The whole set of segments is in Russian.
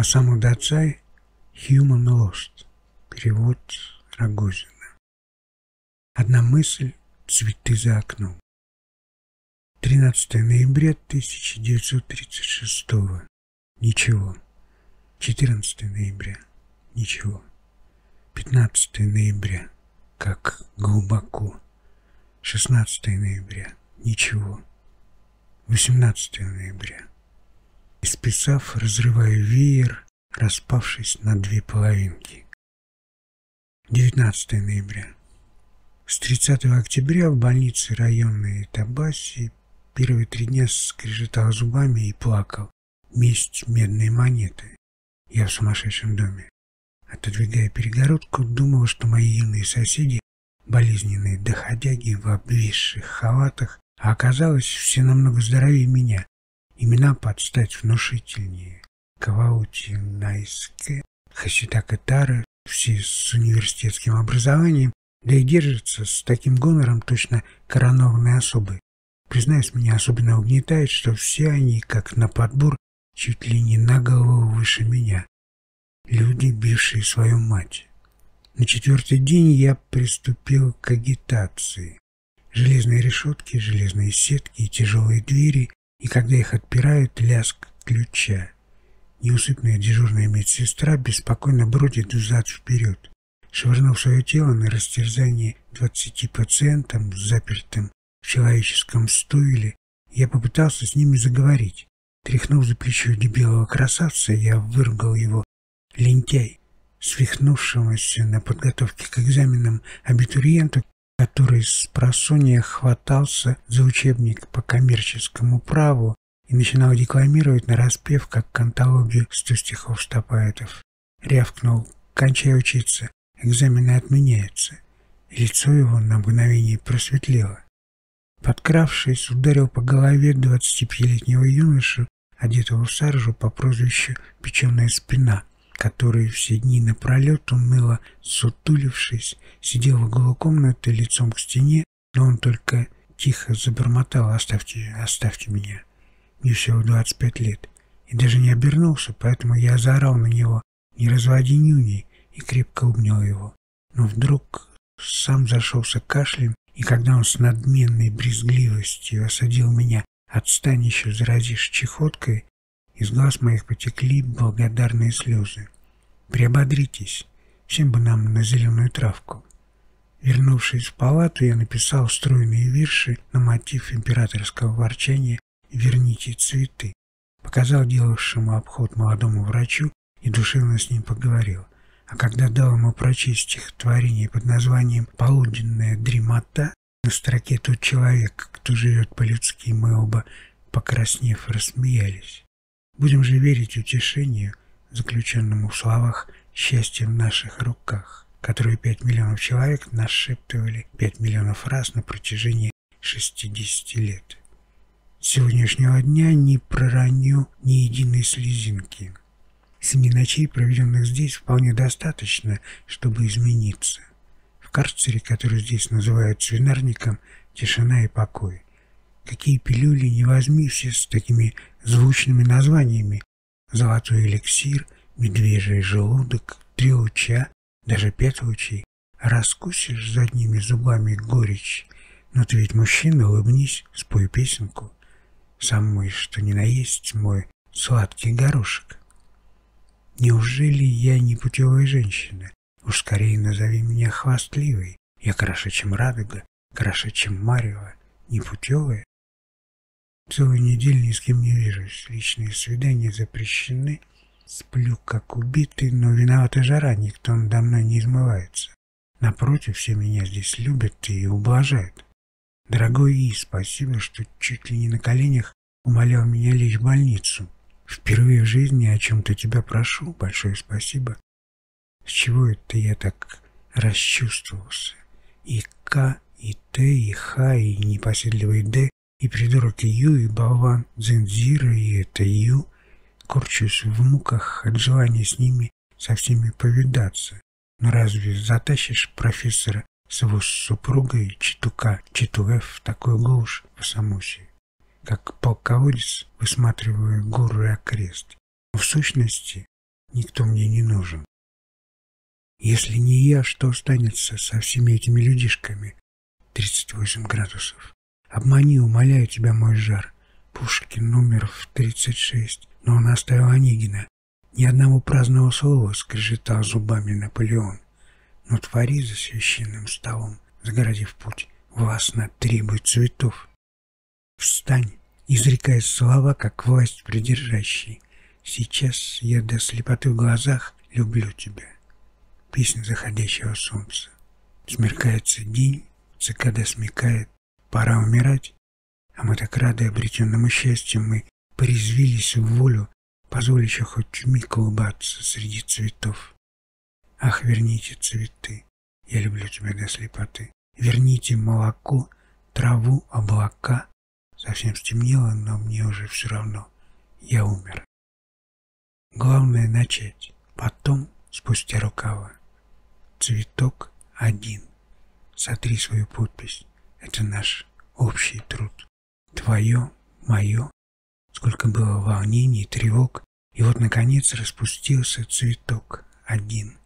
Осаму Дацай «Human Lost». Перевод Рогозина. Одна мысль – цветы за окном. 13 ноября 1936 Ничего. 14 ноября. Ничего. 15 ноября. Как глубоко. 16 ноября. Ничего. 18 ноября. Исписав, разрываю веер, распавшись на две половинки. 19 ноября. С 30 октября в больнице районной Табаси первые три дня скрежетал зубами и плакал. Месть медной монеты. Я в сумасшедшем доме. Отодвигая перегородку, думал, что мои юные соседи – болезненные доходяги в обвисших халатах, а оказалось, все намного здоровее меня. Имена подстать внушительнее. Каваути Найске, Хаситака Тара, все с университетским образованием, да и держится с таким гонором точно коронованные особы. Признаюсь, меня особенно угнетает, что все они, как на подбор, чуть ли не на голову выше меня. Люди, бившие свою мать. На четвертый день я приступил к агитации. Железные решетки, железные сетки и тяжелые двери, и когда их отпирают, лязг ключа. Неусыпная дежурная медсестра беспокойно бродит взад-вперед швырнув свое тело на растерзание двадцати пациентам, запертым в человеческом стойле, я попытался с ними заговорить. Тряхнув за плечо дебелого красавца, я выругал его лентяй, свихнувшегося на подготовке к экзаменам абитуриенту, который с просонья хватался за учебник по коммерческому праву и начинал декламировать на распев, как кантологию сто стихов ста поэтов. Рявкнул «Кончай учиться, экзамены отменяются, лицо его на мгновение просветлело. Подкравшись, ударил по голове 25-летнего юношу, одетого в саржу по прозвищу «Печеная спина», который все дни напролет, уныло сутулившись, сидел в углу комнаты лицом к стене, но он только тихо забормотал «Оставьте, оставьте меня». Мне всего 25 лет. И даже не обернулся, поэтому я заорал на него «Не разводи нюни, и крепко обнял его. Но вдруг сам зашелся кашлем, и когда он с надменной брезгливостью осадил меня «Отстань еще, заразишь чехоткой», из глаз моих потекли благодарные слезы. «Приободритесь, всем бы нам на зеленую травку». Вернувшись в палату, я написал стройные вирши на мотив императорского ворчания «Верните цветы». Показал делавшему обход молодому врачу и душевно с ним поговорил. А когда дал ему прочесть стихотворение под названием «Полуденная дремота», на строке «Тот человек, кто живет по-людски», мы оба, покраснев, рассмеялись. Будем же верить утешению, заключенному в словах «счастье в наших руках», которые пять миллионов человек нашептывали пять миллионов раз на протяжении 60 лет. С сегодняшнего дня не пророню ни единой слезинки. Семи ночей, проведенных здесь, вполне достаточно, чтобы измениться. В карцере, который здесь называют свинарником, тишина и покой. Какие пилюли не возьми, все с такими звучными названиями. Золотой эликсир, медвежий желудок, три луча, даже пять лучей. Раскусишь задними зубами горечь. Но ты ведь мужчина, улыбнись, спой песенку. Самый, что ни на есть, мой сладкий горошек. Неужели я не путевая женщина? Уж скорее назови меня хвастливой. Я краше, чем радуга, краше, чем марево. Непутевая? Целую неделю ни с кем не вижусь. Личные свидания запрещены. Сплю, как убитый, но виновата жара, никто надо мной не измывается. Напротив, все меня здесь любят и ублажают. Дорогой И, спасибо, что чуть ли не на коленях умолял меня лечь в больницу. Впервые в жизни о чем-то тебя прошу. Большое спасибо. С чего это я так расчувствовался? И К, и Т, и Х, и непоседливый Д, и придурок Ю, и болван Зензира, и это Ю. Корчусь в муках от желания с ними со всеми повидаться. Но разве затащишь профессора с его супругой Читука, Читуэф в такую глушь по самусе? как полководец, высматривая гору и окрест. В сущности, никто мне не нужен. Если не я, что останется со всеми этими людишками? 38 градусов. Обмани, умоляю тебя, мой жар. Пушкин номер в 36, но он оставил Онегина. Ни одного праздного слова скрежетал зубами Наполеон. Но твори за священным столом, загородив путь, властно требует цветов. Встань, изрекая слова, как власть придержащий. Сейчас я до слепоты в глазах люблю тебя. Песня заходящего солнца. Смеркается день, цикада смекает, пора умирать. А мы так рады обретенному счастью, мы порезвились в волю, позволяющую хоть миг улыбаться среди цветов. Ах, верните цветы, я люблю тебя до слепоты. Верните молоко, траву, облака. Совсем стемнело, но мне уже все равно. Я умер. Главное начать, потом, спустя рукава. Цветок один. Сотри свою подпись. Это наш общий труд. Твое, мое. Сколько было волнений, тревог. И вот, наконец, распустился цветок один.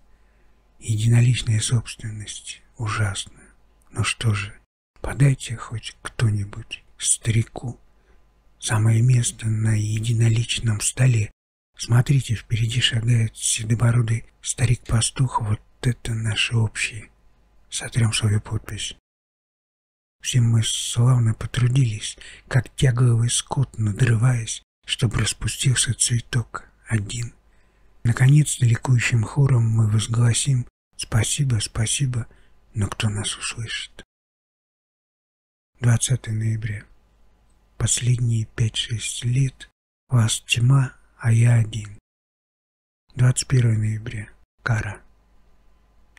Единоличная собственность ужасно. Но что же, подайте хоть кто-нибудь старику. Самое место на единоличном столе. Смотрите, впереди шагает седобородый старик-пастух. Вот это наше общее. Сотрем свою подпись. Все мы славно потрудились, как тягловый скот, надрываясь, чтобы распустился цветок один. Наконец, ликующим хором мы возгласим «Спасибо, спасибо», но кто нас услышит? 20 ноября. Последние 5-6 лет вас тьма, а я один. 21 ноября. Кара.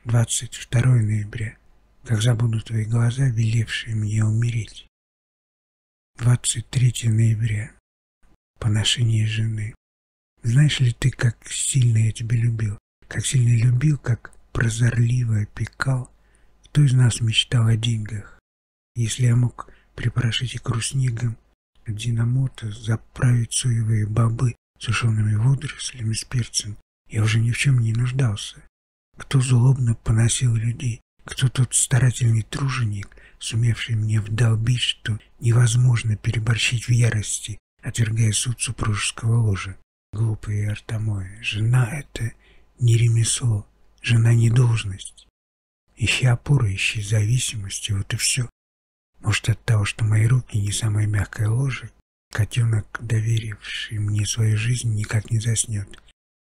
22 ноября. Как забуду твои глаза, велевшие мне умереть. 23 ноября. Поношение жены. Знаешь ли ты, как сильно я тебя любил? Как сильно любил, как прозорливо опекал, кто из нас мечтал о деньгах? Если я мог припорошить икру снегом, динамота, заправить соевые бобы сушеными водорослями с перцем, я уже ни в чем не нуждался. Кто злобно поносил людей, кто тот старательный труженик, сумевший мне вдолбить, что невозможно переборщить в ярости, отвергая суд супружеского ложа. Глупые артамои, жена — это не ремесло, жена не должность. Ищи опоры, ищи зависимости, вот и все. Может, от того, что мои руки не самая мягкая ложа, котенок, доверивший мне свою жизнь, никак не заснет.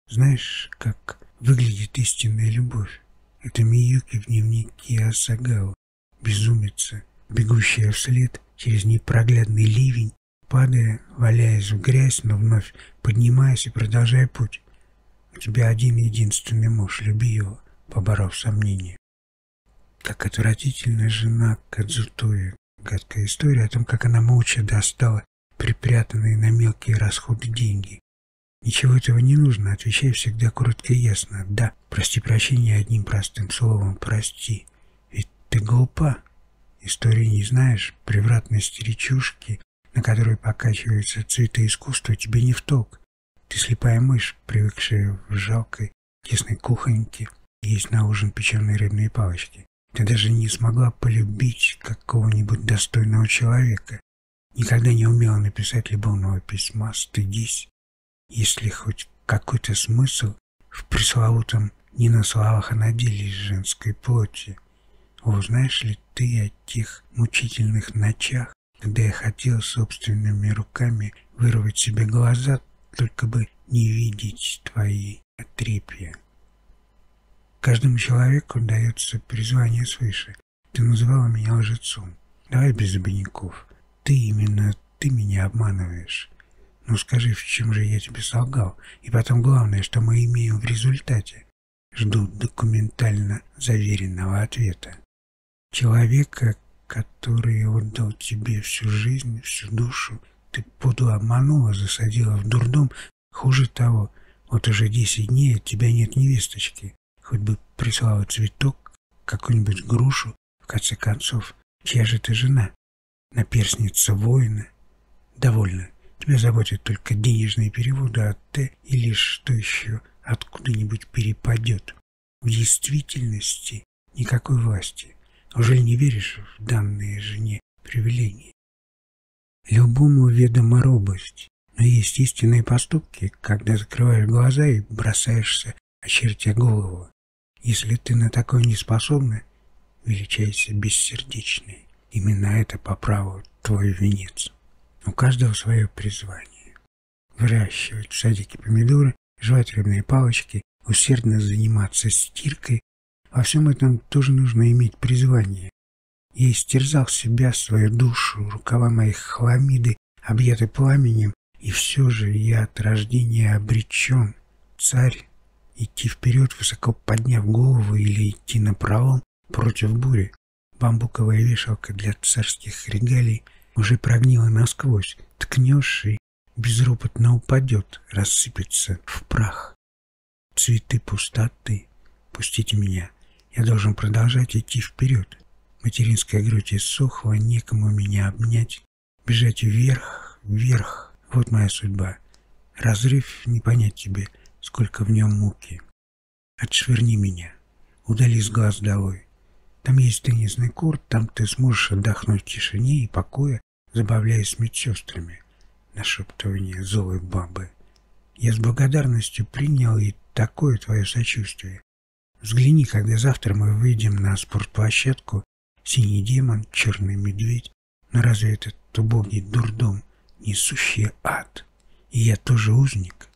Знаешь, как выглядит истинная любовь? Это Миюки в дневнике Асагао, безумица, бегущая вслед через непроглядный ливень, падая, валяясь в грязь, но вновь поднимаясь и продолжая путь. У тебя один единственный муж, люби его, поборов сомнения. Как отвратительная жена Кадзутои. Гадкая история о том, как она молча достала припрятанные на мелкие расходы деньги. Ничего этого не нужно, отвечай всегда коротко и ясно. Да, прости прощения одним простым словом, прости. Ведь ты глупа. Истории не знаешь, превратности речушки, на которой покачиваются цветы искусства, тебе не в толк. Ты слепая мышь, привыкшая в жалкой, тесной кухоньке есть на ужин печеные рыбные палочки. Ты даже не смогла полюбить какого-нибудь достойного человека. Никогда не умела написать любовного письма. Стыдись. Если хоть какой-то смысл в пресловутом не на словах, а на деле женской плоти. О, знаешь ли ты о тех мучительных ночах, когда я хотел собственными руками вырвать себе глаза, только бы не видеть твои отрепья? Каждому человеку дается призвание свыше. Ты называла меня лжецом. Давай без обиняков. Ты именно, ты меня обманываешь. Ну скажи, в чем же я тебе солгал? И потом главное, что мы имеем в результате. Жду документально заверенного ответа. Человека, который отдал тебе всю жизнь, всю душу, ты подло обманула, засадила в дурдом. Хуже того, вот уже десять дней от тебя нет невесточки. Хоть бы прислала цветок, какую-нибудь грушу, в конце концов. Чья же ты жена? Наперсница воина? Довольно. Тебя заботят только денежные переводы, а ты или что еще откуда-нибудь перепадет. В действительности никакой власти. Уже не веришь в данные жене привилегии? Любому ведома робость, но есть истинные поступки, когда закрываешь глаза и бросаешься, очертя голову. Если ты на такое не способна, величайся бессердечной. Именно это по праву твой венец. У каждого свое призвание. Выращивать в садике помидоры, жевать рыбные палочки, усердно заниматься стиркой. Во всем этом тоже нужно иметь призвание. Я истерзал себя, свою душу, рукава моих хламиды, объяты пламенем, и все же я от рождения обречен, царь, идти вперед, высоко подняв голову, или идти на против бури. Бамбуковая вешалка для царских регалий уже прогнила насквозь, ткнешь и безропотно упадет, рассыпется в прах. Цветы пустоты, пустите меня, я должен продолжать идти вперед. Материнская грудь иссохла, некому меня обнять. Бежать вверх, вверх, вот моя судьба. Разрыв не понять тебе, сколько в нем муки. Отшвырни меня, удали с глаз долой. Там есть теннисный корт, там ты сможешь отдохнуть в тишине и покое, забавляясь с медсестрами. Нашептывание злой бабы. Я с благодарностью принял и такое твое сочувствие. Взгляни, когда завтра мы выйдем на спортплощадку синий демон, черный медведь. Но разве этот убогий дурдом, несущий ад? И я тоже узник?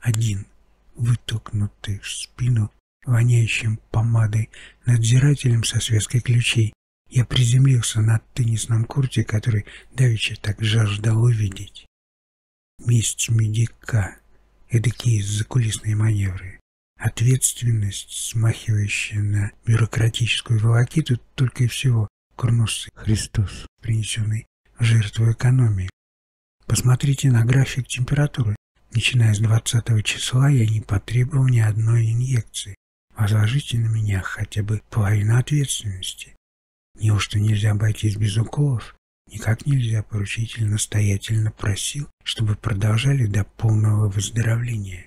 Один, вытолкнутый в спину, воняющим помадой, надзирателем со связкой ключей, я приземлился на теннисном корте, который давеча так жаждал увидеть. Месть медика, эдакие закулисные маневры. Ответственность, смахивающая на бюрократическую волокиту, только и всего курносый Христос, принесенный в жертву экономии. Посмотрите на график температуры. Начиная с 20 числа я не потребовал ни одной инъекции. Возложите на меня хотя бы половину ответственности. Неужто нельзя обойтись без уколов? Никак нельзя, поручитель настоятельно просил, чтобы продолжали до полного выздоровления.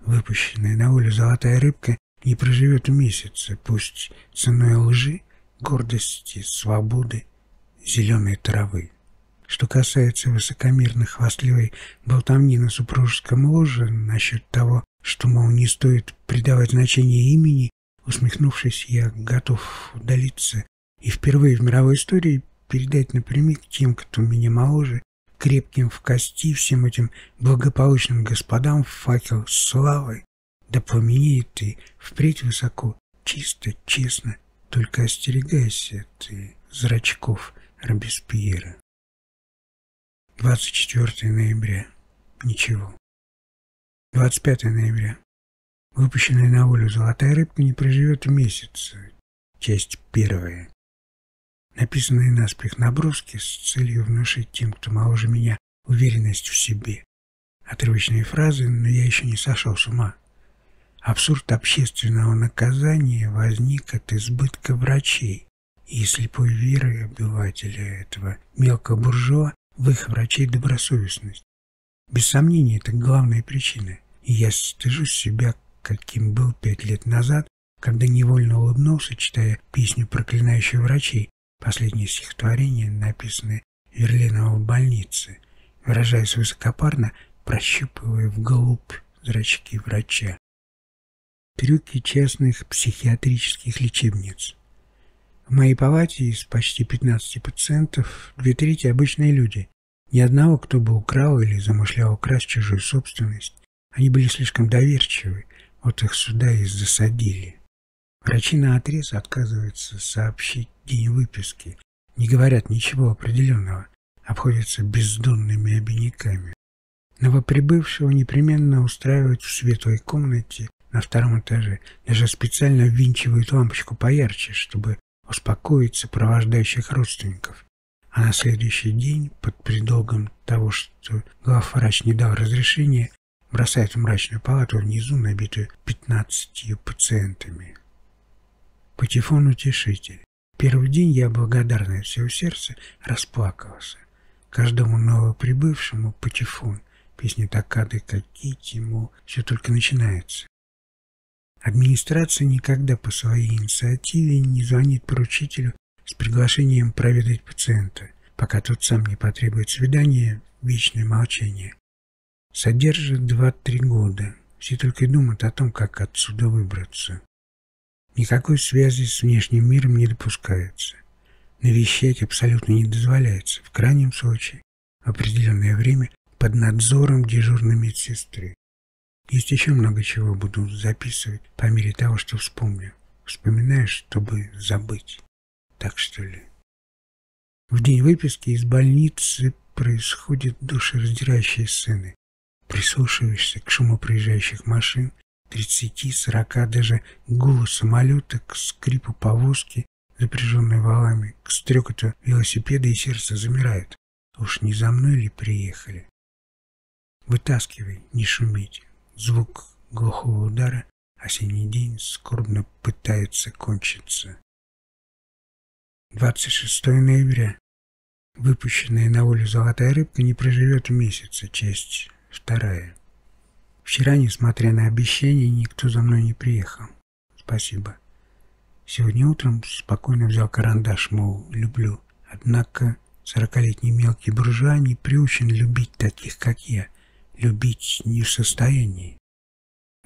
Выпущенная на волю золотая рыбка не проживет месяца, пусть ценой лжи, гордости, свободы, зеленой травы. Что касается высокомерной хвастливой болтовни на супружеском ложе насчет того, что, мол, не стоит придавать значение имени, усмехнувшись, я готов удалиться и впервые в мировой истории передать напрямик тем, кто меня моложе, крепким в кости всем этим благополучным господам факел славы, да пламенеет и впредь высоко, чисто, честно, только остерегайся ты зрачков Робеспьера. 24 ноября. Ничего. 25 ноября. Выпущенная на волю золотая рыбка не проживет месяц. Часть первая написанные наспех наброски с целью внушить тем, кто моложе меня, уверенность в себе. Отрывочные фразы, но я еще не сошел с ума. Абсурд общественного наказания возник от избытка врачей и слепой веры обывателя этого мелкого буржуа в их врачей добросовестность. Без сомнения, это главная причина, и я стыжусь себя, каким был пять лет назад, когда невольно улыбнулся, читая песню проклинающих врачей, Последнее стихотворение, написанное Верлиново в больнице, выражаясь высокопарно, прощупывая вглубь зрачки врача. Трюки частных психиатрических лечебниц. В моей палате из почти 15 пациентов две трети обычные люди. Ни одного, кто бы украл или замышлял украсть чужую собственность. Они были слишком доверчивы, вот их сюда и засадили. Врачи на отрез отказываются сообщить день выписки, не говорят ничего определенного, обходятся бездонными обиняками. Новоприбывшего непременно устраивают в светлой комнате на втором этаже, даже специально ввинчивают лампочку поярче, чтобы успокоить сопровождающих родственников. А на следующий день, под предлогом того, что главврач не дал разрешения, бросает в мрачную палату внизу, набитую пятнадцатью пациентами. Патефон утешитель. Первый день я благодарный от всего сердца расплакался. Каждому новоприбывшему патефон Песни Такады Кокити, мол, все только начинается. Администрация никогда по своей инициативе не звонит поручителю с приглашением проведать пациента, пока тот сам не потребует свидания, вечное молчание. Содержит два-три года. Все только и думают о том, как отсюда выбраться. Никакой связи с внешним миром не допускается. Навещать абсолютно не дозволяется. В крайнем случае, в определенное время под надзором дежурной медсестры. Есть еще много чего буду записывать по мере того, что вспомню. Вспоминаешь, чтобы забыть. Так что ли? В день выписки из больницы происходят душераздирающие сцены. Прислушиваешься к шуму проезжающих машин, 30, 40, даже гулу самолета, к скрипу повозки, запряженной валами, к стрекоту велосипеда и сердце замирает. Уж не за мной ли приехали? Вытаскивай, не шуметь. Звук глухого удара осенний день скорбно пытается кончиться. 26 ноября. Выпущенная на волю золотая рыбка не проживет месяца, часть вторая. Вчера, несмотря на обещания, никто за мной не приехал. Спасибо. Сегодня утром спокойно взял карандаш, мол, люблю. Однако сорокалетний мелкий буржуа не приучен любить таких, как я. Любить не в состоянии.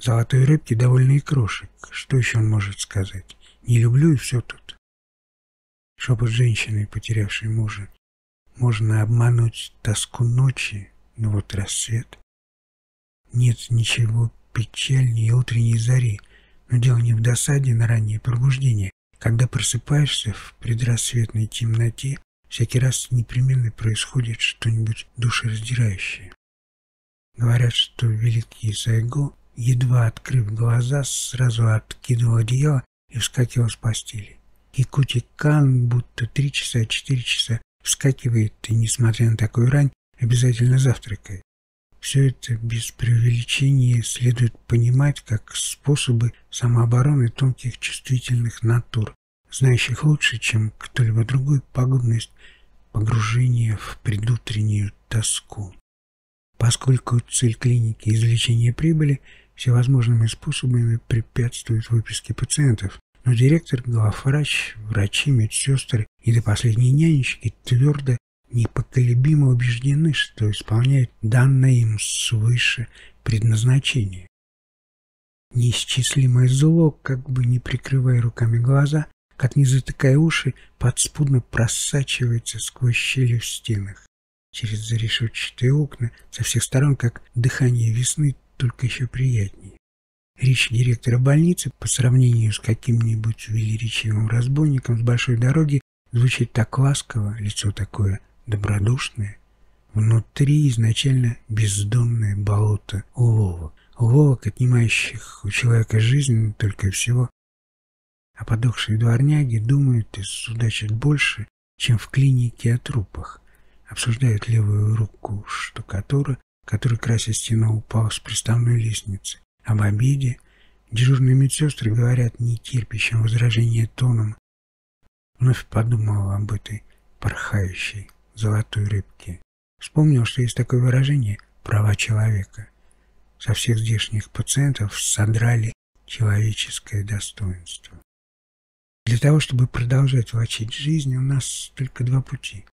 Золотой рыбки довольно и крошек. Что еще он может сказать? Не люблю и все тут. Шепот женщины, потерявшей мужа. Можно обмануть тоску ночи, но вот рассвет. Нет ничего печальнее утренней зари, но дело не в досаде на раннее пробуждение. Когда просыпаешься в предрассветной темноте, всякий раз непременно происходит что-нибудь душераздирающее. Говорят, что великий Сайго, едва открыв глаза, сразу откидывал одеяло и вскакивал с постели. Кикути Кан будто три часа, четыре часа вскакивает и, несмотря на такую рань, обязательно завтракает. Все это без преувеличения следует понимать как способы самообороны тонких чувствительных натур, знающих лучше, чем кто-либо другой, пагубность погружения в предутреннюю тоску. Поскольку цель клиники – извлечение прибыли, всевозможными способами препятствует выписке пациентов, но директор, главврач, врачи, медсестры и до последней нянечки твердо непоколебимо убеждены, что исполняют данное им свыше предназначение. Неисчислимое зло, как бы не прикрывая руками глаза, как не затыкая уши, подспудно просачивается сквозь щели в стенах через зарешетчатые окна со всех сторон, как дыхание весны, только еще приятнее. Речь директора больницы по сравнению с каким-нибудь велеречивым разбойником с большой дороги звучит так ласково, лицо такое добродушное. Внутри изначально бездонное болото уловок, уловок, отнимающих у человека жизнь только всего. А подохшие дворняги думают и судачат больше, чем в клинике о трупах обсуждают левую руку штукатура, который, крася стену, упал с приставной лестницы. Об обеде дежурные медсестры говорят нетерпящим возражения тоном. Вновь подумал об этой порхающей золотой рыбке. Вспомнил, что есть такое выражение «права человека». Со всех здешних пациентов содрали человеческое достоинство. Для того, чтобы продолжать влачить жизнь, у нас только два пути.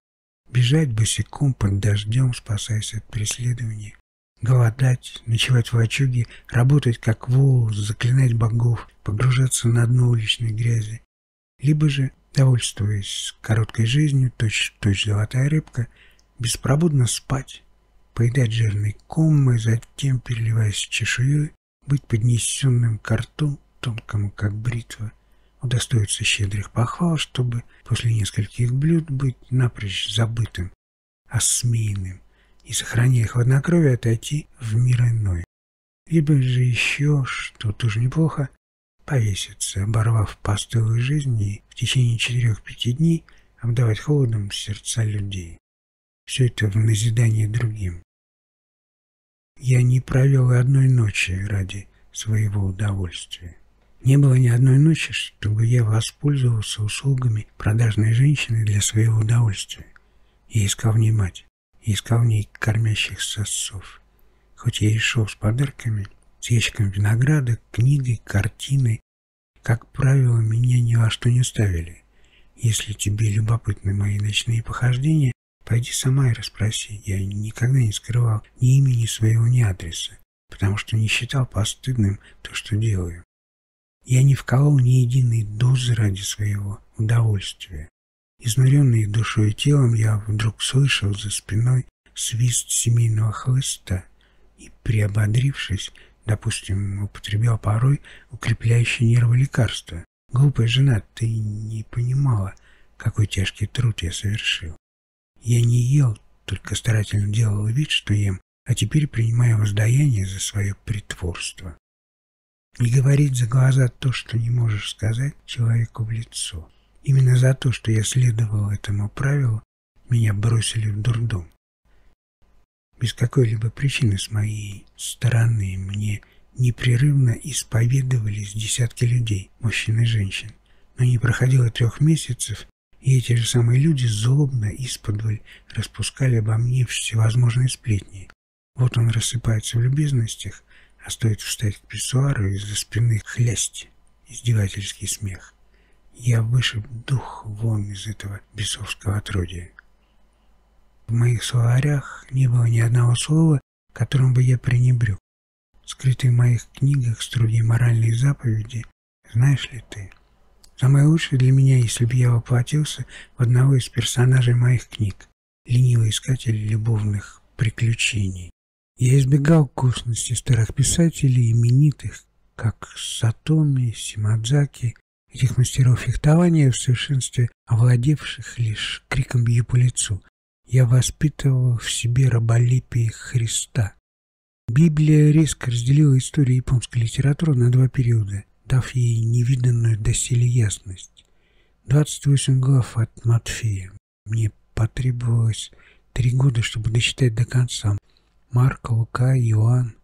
Бежать босиком под дождем, спасаясь от преследования. Голодать, ночевать в лачуге, работать как вол, заклинать богов, погружаться на дно уличной грязи. Либо же, довольствуясь короткой жизнью, точь-в-точь золотая рыбка, беспробудно спать, поедать жирные коммы, затем, переливаясь чешуей, быть поднесенным к рту, тонкому как бритва, удостоиться щедрых похвал, чтобы после нескольких блюд быть напрочь забытым, осмеянным и, сохраняя хладнокровие, отойти в мир иной. Либо же еще, что тоже неплохо, повеситься, оборвав постылую жизнь и в течение четырех-пяти дней обдавать холодом сердца людей. Все это в назидание другим. Я не провел и одной ночи ради своего удовольствия. Не было ни одной ночи, чтобы я воспользовался услугами продажной женщины для своего удовольствия. Я искал в ней мать, я искал в ней кормящих сосцов. хоть я и шел с подарками, с ящиком винограда, книгой, картиной, как правило, меня ни во что не ставили. Если тебе любопытны мои ночные похождения, пойди сама и расспроси. Я никогда не скрывал ни имени своего, ни адреса, потому что не считал постыдным то, что делаю. Я не вколол ни единой дозы ради своего удовольствия. Изнуренный душой и телом, я вдруг слышал за спиной свист семейного хлыста и, приободрившись, допустим, употреблял порой укрепляющие нервы лекарства. Глупая жена, ты не понимала, какой тяжкий труд я совершил. Я не ел, только старательно делал вид, что ем, а теперь принимаю воздаяние за свое притворство. Не говорить за глаза то, что не можешь сказать человеку в лицо. Именно за то, что я следовал этому правилу, меня бросили в дурдом. Без какой-либо причины с моей стороны мне непрерывно исповедовались десятки людей, мужчин и женщин. Но не проходило трех месяцев, и эти же самые люди злобно исподволь распускали обо мне всевозможные сплетни. Вот он рассыпается в любезностях, а стоит встать к писсуару из-за спины хлясть, издевательский смех. Я вышиб дух вон из этого бесовского отродья. В моих словарях не было ни одного слова, которым бы я пренебрег. Скрытые в моих книгах строгие моральные заповеди, знаешь ли ты? Самое лучшее для меня, если бы я воплотился в одного из персонажей моих книг, ленивый искатель любовных приключений. Я избегал косности старых писателей, именитых, как Сатоми, Симадзаки, этих мастеров фехтования в совершенстве овладевших лишь криком бью по лицу. Я воспитывал в себе раболепие Христа. Библия резко разделила историю японской литературы на два периода, дав ей невиданную доселе ясность. 28 глав от Матфея. Мне потребовалось три года, чтобы дочитать до конца. Марк, Лука, Иоанн.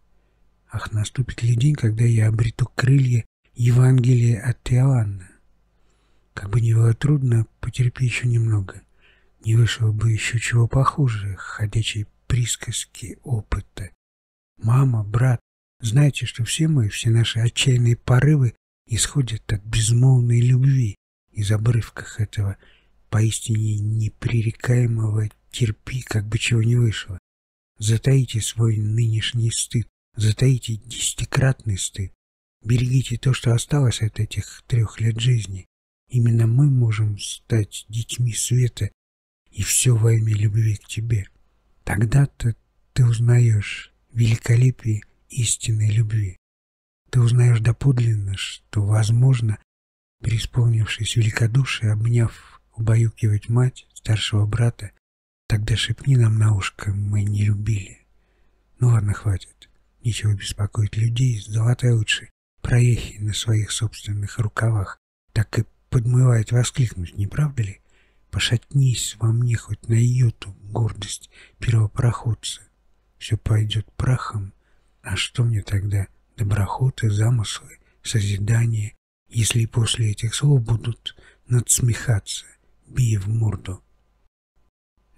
Ах, наступит ли день, когда я обрету крылья Евангелия от Иоанна? Как бы ни было трудно, потерпи еще немного. Не вышло бы еще чего похуже, ходячей присказки опыта. Мама, брат, знайте, что все мы, все наши отчаянные порывы исходят от безмолвной любви из обрывках этого поистине непререкаемого терпи, как бы чего не вышло. Затаите свой нынешний стыд, затаите десятикратный стыд. Берегите то, что осталось от этих трех лет жизни. Именно мы можем стать детьми света, и все во имя любви к тебе. Тогда-то ты узнаешь великолепие истинной любви. Ты узнаешь доподлинно, что возможно, преисполнившись великодушия, обняв, убаюкивать мать, старшего брата, Тогда шепни нам на ушко, мы не любили. Ну ладно, хватит. Нечего беспокоить людей, золотая лучше. Проехи на своих собственных рукавах так и подмывает воскликнуть, не правда ли? Пошатнись во мне хоть на йоту гордость первопроходца. Все пойдет прахом. А что мне тогда доброходы, замыслы, созидание, если и после этих слов будут надсмехаться, бия в морду?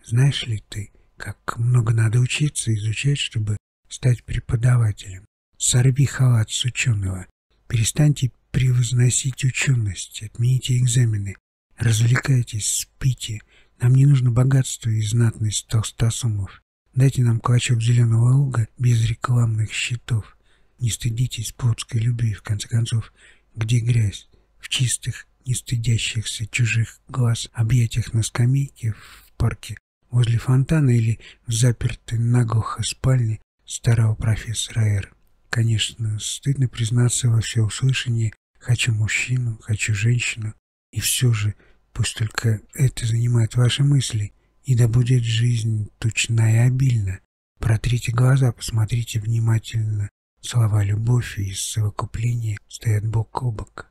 Знаешь ли ты, как много надо учиться, изучать, чтобы стать преподавателем? Сорви халат с ученого. Перестаньте превозносить ученость, отмените экзамены, развлекайтесь, спите. Нам не нужно богатство и знатность толстосумов. Дайте нам клочок зеленого луга без рекламных щитов. Не стыдитесь плотской любви, в конце концов, где грязь, в чистых, не стыдящихся чужих глаз объятиях на скамейке в парке возле фонтана или в запертой наглухо спальне старого профессора Р. Конечно, стыдно признаться во всеуслышании «хочу мужчину, хочу женщину», и все же пусть только это занимает ваши мысли, и да будет жизнь тучна и обильна. Протрите глаза, посмотрите внимательно. Слова любовь и совокупления стоят бок о бок.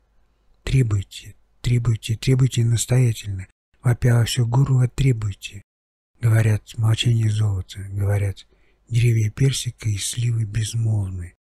Требуйте, требуйте, требуйте настоятельно. Вопя во все горло требуйте. Говорят, молчание золота, говорят, деревья персика и сливы безмолвны.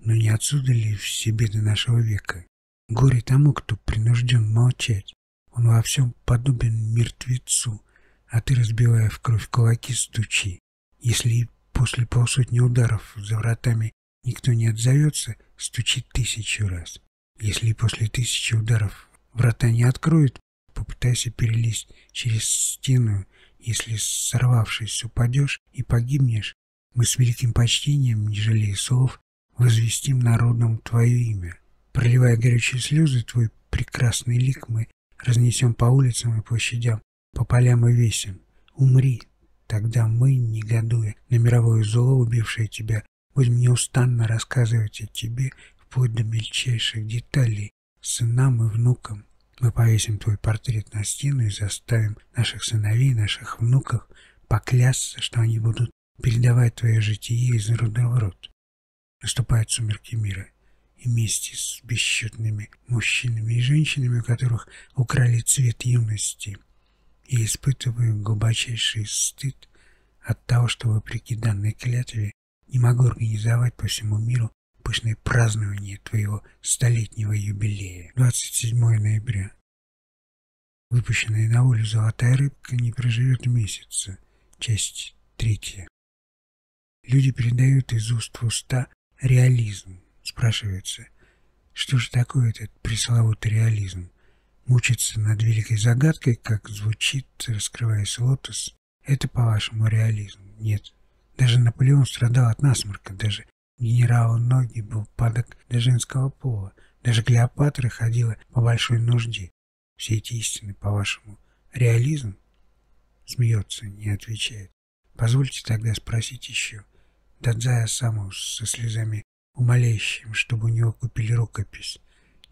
Но не отсюда ли все беды нашего века? Горе тому, кто принужден молчать. Он во всем подобен мертвецу, а ты, разбивая в кровь кулаки, стучи. Если после полсотни ударов за вратами никто не отзовется, стучи тысячу раз. Если после тысячи ударов врата не откроют, попытайся перелезть через стену. Если, сорвавшись, упадешь и погибнешь, мы с великим почтением, не жалея слов, возвестим народам твое имя. Проливая горячие слезы, твой прекрасный лик мы разнесем по улицам и площадям, по полям и весям. Умри, тогда мы, негодуя на мировое зло, убившее тебя, будем неустанно рассказывать о тебе вплоть до мельчайших деталей, сынам и внукам. Мы повесим твой портрет на стену и заставим наших сыновей, наших внуков поклясться, что они будут передавать твое житие из рода в род. Наступают сумерки мира, и вместе с бесчетными мужчинами и женщинами, у которых украли цвет юности, я испытываю глубочайший стыд от того, что, вопреки данной клятве, не могу организовать по всему миру пышное празднование твоего столетнего юбилея. 27 ноября. Выпущенная на волю золотая рыбка не проживет месяца. Часть третья. Люди передают из уст в уста реализм. Спрашивается, что же такое этот пресловутый реализм? Мучиться над великой загадкой, как звучит, раскрываясь лотос, это, по-вашему, реализм? Нет. Даже Наполеон страдал от насморка, даже генерал Ноги был падок до женского пола, даже Клеопатра ходила по большой нужде. Все эти истины, по-вашему, реализм? Смеется, не отвечает. Позвольте тогда спросить еще. Дадзая Саму со слезами умоляющим, чтобы у него купили рукопись.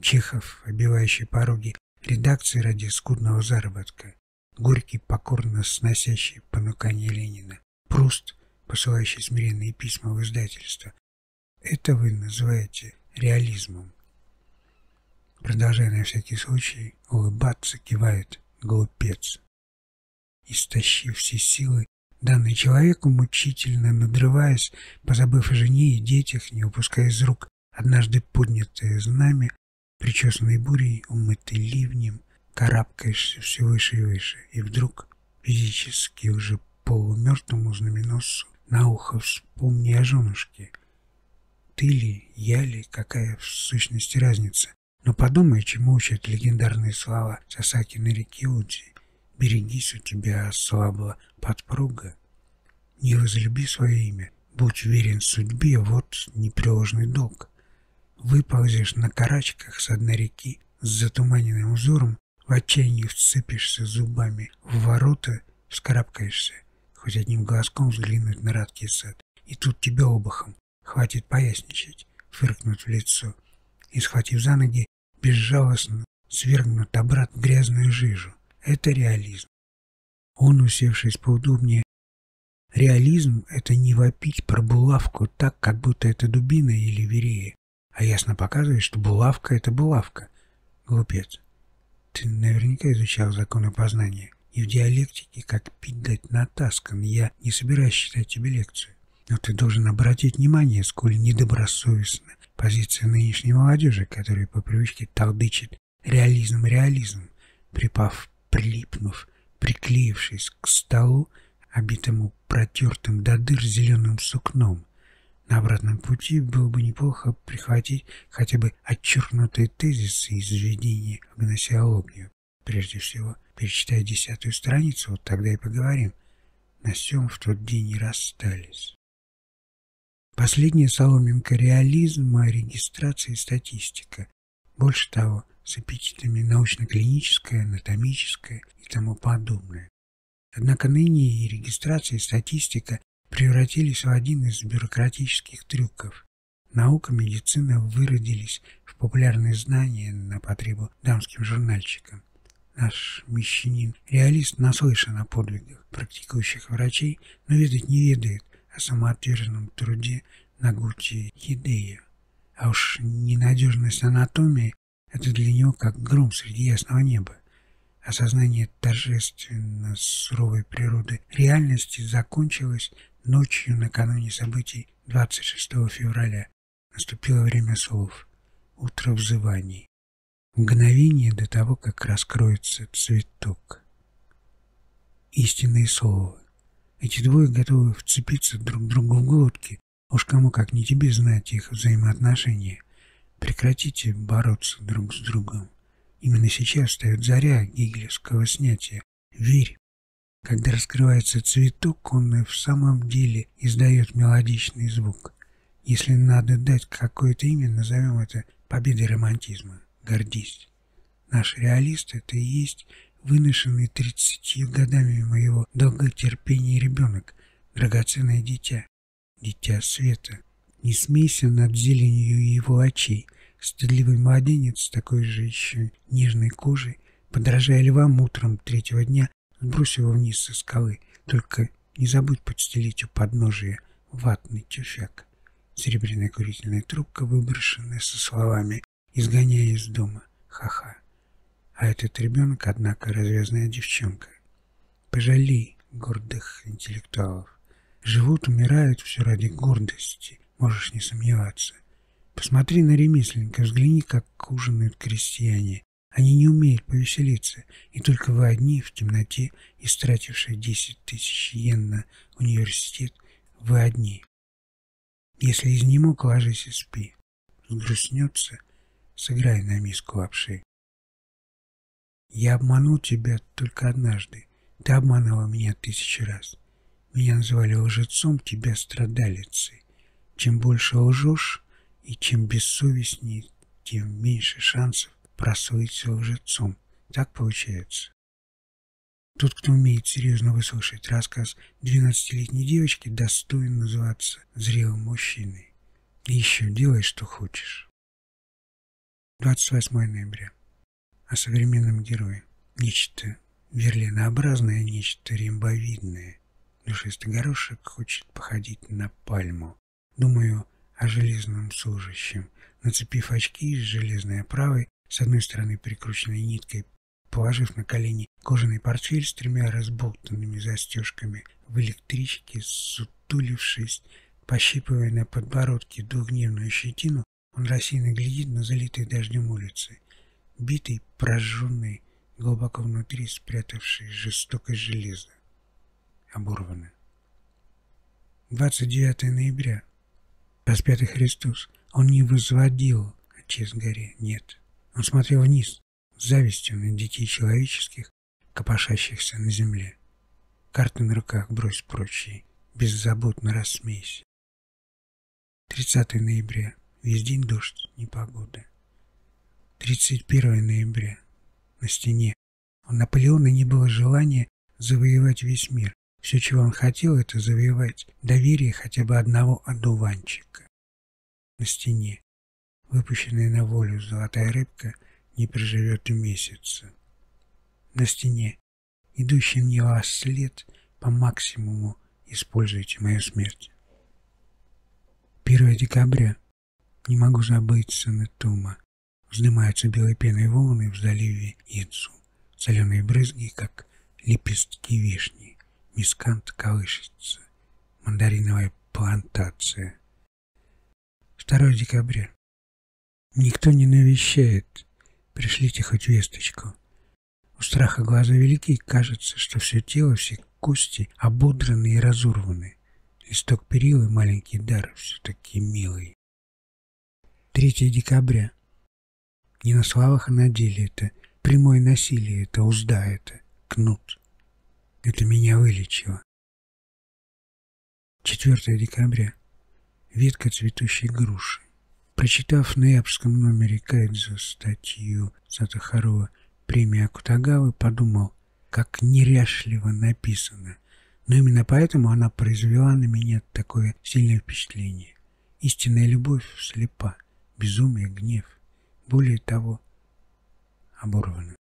Чехов, обивающий пороги редакции ради скудного заработка. Горький, покорно сносящий понукание Ленина. Пруст, посылающий смиренные письма в издательство. Это вы называете реализмом. Продолжая на всякий случай улыбаться, кивает глупец. Истощив все силы, данный человеку, мучительно надрываясь, позабыв о жене и детях, не упуская из рук однажды поднятое знамя, причесанной бурей, умытый ливнем, карабкаешься все выше и выше, и вдруг физически уже полумертвому знаменосцу на ухо вспомни о женушке. Ты ли, я ли, какая в сущности разница? Но подумай, чему учат легендарные слова Сасаки на реке Удзи. Берегись, у тебя ослабла подпруга. Не возлюби свое имя, будь уверен в судьбе, вот непреложный долг. Выползешь на карачках с одной реки с затуманенным узором, в отчаянии вцепишься зубами в ворота, вскарабкаешься, хоть одним глазком взглянуть на радкий сад. И тут тебя обухом, хватит поясничать, фыркнуть в лицо, и, схватив за ноги, безжалостно свергнут обратно грязную жижу. Это реализм. Он, усевшись поудобнее, реализм — это не вопить про булавку так, как будто это дубина или верея, а ясно показывает, что булавка — это булавка. Глупец. Ты наверняка изучал законы познания. И в диалектике, как пить дать натаскан, я не собираюсь читать тебе лекцию. Но ты должен обратить внимание, сколь недобросовестна позиция нынешней молодежи, которая по привычке толдычит реализм, реализм, припав прилипнув, приклеившись к столу, обитому протертым до дыр зеленым сукном. На обратном пути было бы неплохо прихватить хотя бы отчеркнутые тезисы из введения в гносеологию. Прежде всего, перечитай десятую страницу, вот тогда и поговорим. На всем в тот день и расстались. Последняя соломинка реализма, регистрация и статистика. Больше того, с аппетитами научно-клиническое, анатомическое и тому подобное. Однако ныне и регистрация, и статистика превратились в один из бюрократических трюков. Наука, медицина выродились в популярные знания на потребу дамским журнальчикам. Наш мещанин-реалист наслышан о подвигах практикующих врачей, но ведать не ведает о самоотверженном труде Нагути Хидея. А уж ненадежность анатомии это для него как гром среди ясного неба. Осознание торжественно суровой природы реальности закончилось ночью накануне событий 26 февраля. Наступило время слов, утро взываний, мгновение до того, как раскроется цветок. Истинное слово. Эти двое готовы вцепиться друг другу в глотки. Уж кому как не тебе знать их взаимоотношения. Прекратите бороться друг с другом. Именно сейчас встает заря гиглевского снятия. Верь. Когда раскрывается цветок, он и в самом деле издает мелодичный звук. Если надо дать какое-то имя, назовем это победой романтизма. Гордись. Наш реалист — это и есть выношенный тридцатью годами моего долготерпения ребенок, драгоценное дитя, дитя света. Не смейся над зеленью его очей, стыдливый младенец такой же еще нежной кожей, подражая львам утром третьего дня, сбрось его вниз со скалы, только не забудь подстелить у подножия ватный тюфяк. Серебряная курительная трубка, выброшенная со словами «изгоняя из дома, ха-ха». А этот ребенок, однако, развязная девчонка. Пожалей гордых интеллектуалов. Живут, умирают все ради гордости, можешь не сомневаться. Посмотри на ремесленника, взгляни, как ужинают крестьяне. Они не умеют повеселиться, и только вы одни в темноте, истратившие десять тысяч йен на университет, вы одни. Если изнемог, ложись и спи. Сгрустнется, сыграй на миску лапши. Я обманул тебя только однажды. Ты обманывала меня тысячи раз. Меня называли лжецом, тебя страдалицей. Чем больше лжешь и чем бессовестнее, тем меньше шансов прослыть лжецом. Так получается. Тот, кто умеет серьезно выслушать рассказ 12-летней девочки, достоин называться зрелым мужчиной. И еще делай, что хочешь. 28 ноября о современном герое. Нечто верлинообразное, нечто римбовидное. Душистый горошек хочет походить на пальму. Думаю о железном служащем. Нацепив очки с железной оправой, с одной стороны прикрученной ниткой, положив на колени кожаный портфель с тремя разболтанными застежками, в электричке, сутулившись, пощипывая на подбородке двухдневную щетину, он рассеянно глядит на залитые дождем улицы битый, прожженный, глубоко внутри спрятавший жестокое железо. Оборвано. 29 ноября. Распятый Христос. Он не возводил отец горе, нет. Он смотрел вниз, с завистью на детей человеческих, копошащихся на земле. Карты на руках брось прочие, беззаботно рассмейся. 30 ноября. Весь день дождь, непогода. 31 ноября. На стене. У Наполеона не было желания завоевать весь мир. Все, чего он хотел, это завоевать доверие хотя бы одного одуванчика. На стене. Выпущенная на волю золотая рыбка не проживет и месяца. На стене. Идущий мне вас след по максимуму используйте мою смерть. 1 декабря. Не могу забыть Санетума. Вздымаются белой пеной волны в заливе Ицу. Соленые брызги, как лепестки вишни. Мискант колышется. Мандариновая плантация. 2 декабря. Никто не навещает. Пришлите хоть весточку. У страха глаза велики, кажется, что все тело, все кости ободраны и разорваны. Листок перилы, маленький дар, все-таки милый. 3 декабря. Не на словах, а на деле это прямое насилие, это узда, это кнут. Это меня вылечило. 4 декабря. Ветка цветущей груши. Прочитав в ноябрьском номере Кайдзо статью Сатахарова «Премия Кутагавы», подумал, как неряшливо написано, но именно поэтому она произвела на меня такое сильное впечатление. Истинная любовь слепа, безумие, гнев более того, оборваны.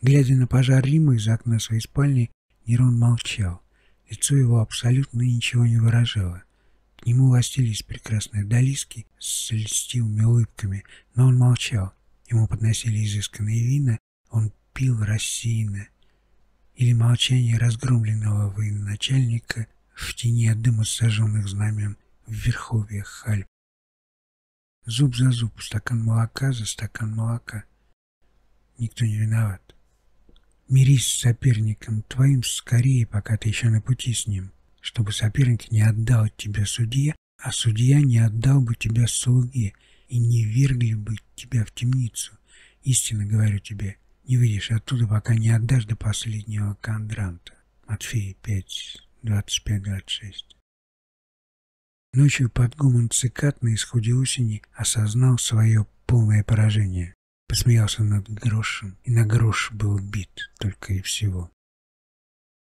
Глядя на пожар Рима из окна своей спальни, Нерон молчал. Лицо его абсолютно ничего не выражало. К нему ластились прекрасные долиски с льстивыми улыбками, но он молчал. Ему подносили изысканные вина, он пил рассеянно. Или молчание разгромленного военачальника в тени от дыма сожженных знамен в верховьях Альп. Зуб за зуб, стакан молока за стакан молока. Никто не виноват. Мирись с соперником твоим скорее, пока ты еще на пути с ним, чтобы соперник не отдал тебя судье, а судья не отдал бы тебя слуге и не вергли бы тебя в темницу. Истинно говорю тебе, не выйдешь оттуда, пока не отдашь до последнего кондранта. Матфея 5, 25-26. Ночью под гумон цикад на исходе осени осознал свое полное поражение. Посмеялся над грошем, и на грош был бит только и всего.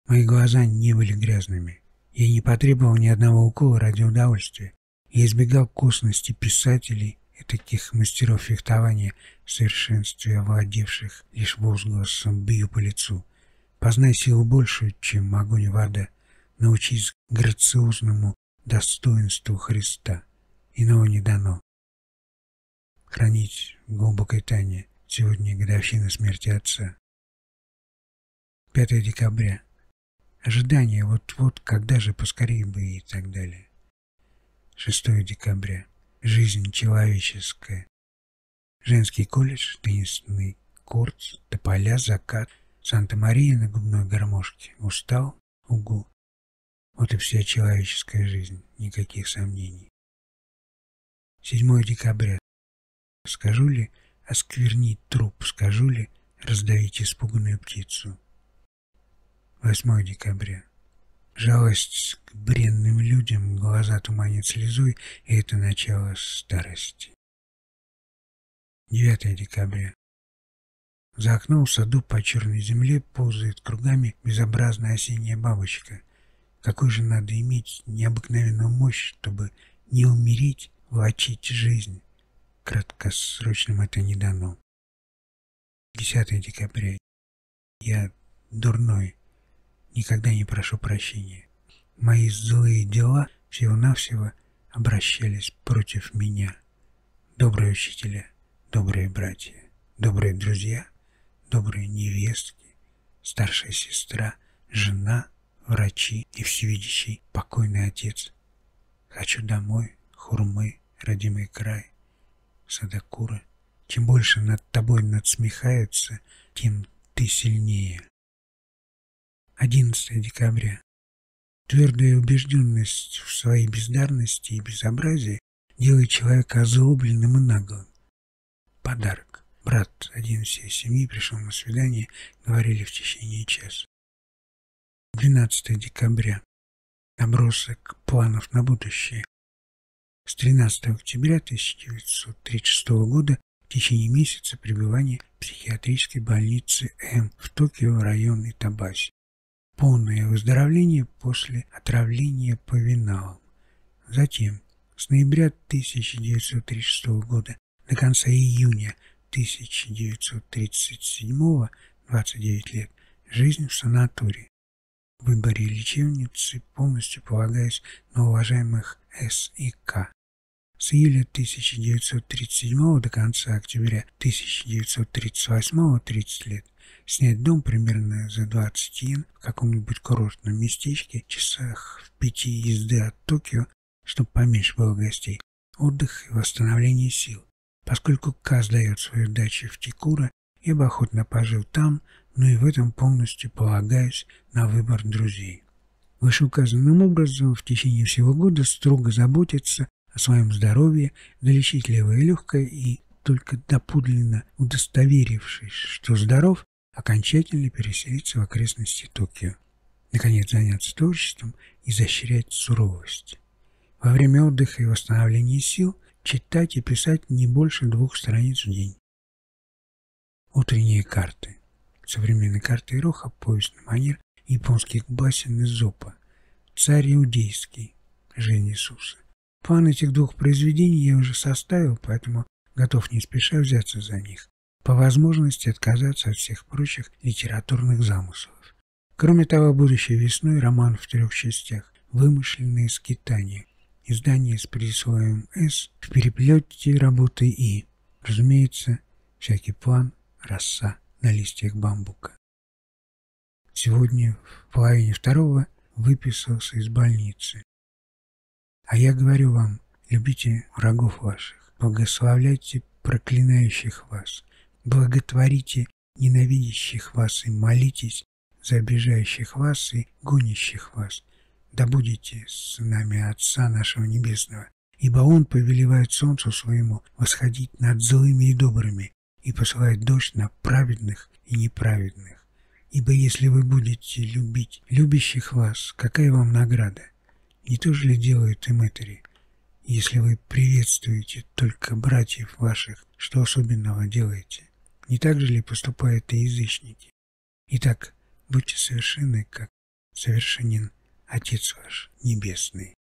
Мои глаза не были грязными. Я не потребовал ни одного укола ради удовольствия. Я избегал косности писателей и таких мастеров фехтования, в совершенстве овладевших лишь возгласом «бью по лицу». Познай силу большую, чем огонь и вода. Научись грациозному достоинству Христа. Иного не дано. Хранить в глубокой тайне сегодня годовщина смерти Отца. 5 декабря. Ожидание вот-вот, когда же поскорее бы и так далее. 6 декабря. Жизнь человеческая. Женский колледж, теннисный корт, тополя, закат – Санта-Мария на губной гармошке. Устал? Угу. Вот и вся человеческая жизнь. Никаких сомнений. 7 декабря. Скажу ли осквернить труп? Скажу ли раздавить испуганную птицу? 8 декабря. Жалость к бренным людям, глаза туманит слезой, и это начало старости. 9 декабря. За окном в саду по черной земле ползает кругами безобразная осенняя бабочка. Какой же надо иметь необыкновенную мощь, чтобы не умереть, влачить жизнь. Краткосрочным это не дано. 10 декабря. Я дурной. Никогда не прошу прощения. Мои злые дела всего-навсего обращались против меня. Добрые учителя, добрые братья, добрые друзья — добрые невестки, старшая сестра, жена, врачи и всевидящий покойный отец. Хочу домой, хурмы, родимый край, садакура. Чем больше над тобой надсмехаются, тем ты сильнее. 11 декабря. Твердая убежденность в своей бездарности и безобразии делает человека озлобленным и наглым. Подарок. Брат, один всей семьи, пришел на свидание, говорили в течение часа. 12 декабря. Набросок планов на будущее. С 13 октября 1936 года в течение месяца пребывания в психиатрической больнице М в Токио, район Итабаси. Полное выздоровление после отравления по виналам. Затем, с ноября 1936 года до конца июня 1937 29 лет, жизнь в санатории. В выборе лечебницы полностью полагаясь на уважаемых С. С июля 1937 до конца октября 1938 30 лет. Снять дом примерно за 20 йен в каком-нибудь курортном местечке, часах в пяти езды от Токио, чтобы поменьше было гостей. Отдых и восстановление сил. Поскольку К сдает свою дачу в Тикура, я бы охотно пожил там, но и в этом полностью полагаюсь на выбор друзей. Вышеуказанным образом в течение всего года строго заботиться о своем здоровье, долечить левое и легкое и, только доподлинно удостоверившись, что здоров, окончательно переселиться в окрестности Токио. Наконец, заняться творчеством и защищать суровость. Во время отдыха и восстановления сил – читать и писать не больше двух страниц в день. Утренние карты. Современные карты Ироха, повесть на манер японских басен Зопа. Царь Иудейский. Жизнь Иисуса. План этих двух произведений я уже составил, поэтому готов не спеша взяться за них. По возможности отказаться от всех прочих литературных замыслов. Кроме того, будущей весной роман в трех частях «Вымышленные скитания», издание с присвоем «С» в переплете работы «И». Разумеется, всякий план – роса на листьях бамбука. Сегодня в половине второго выписался из больницы. А я говорю вам, любите врагов ваших, благословляйте проклинающих вас, благотворите ненавидящих вас, и молитесь за обижающих вас и гонящих вас. Да будете с нами Отца нашего Небесного, ибо Он повелевает солнцу своему восходить над злыми и добрыми и посылает дождь на праведных и неправедных. Ибо если вы будете любить любящих вас, какая вам награда? Не то же ли делают и мэтри? Если вы приветствуете только братьев ваших, что особенного делаете? Не так же ли поступают и язычники? Итак, будьте совершенны, как совершенен Отец ваш Небесный.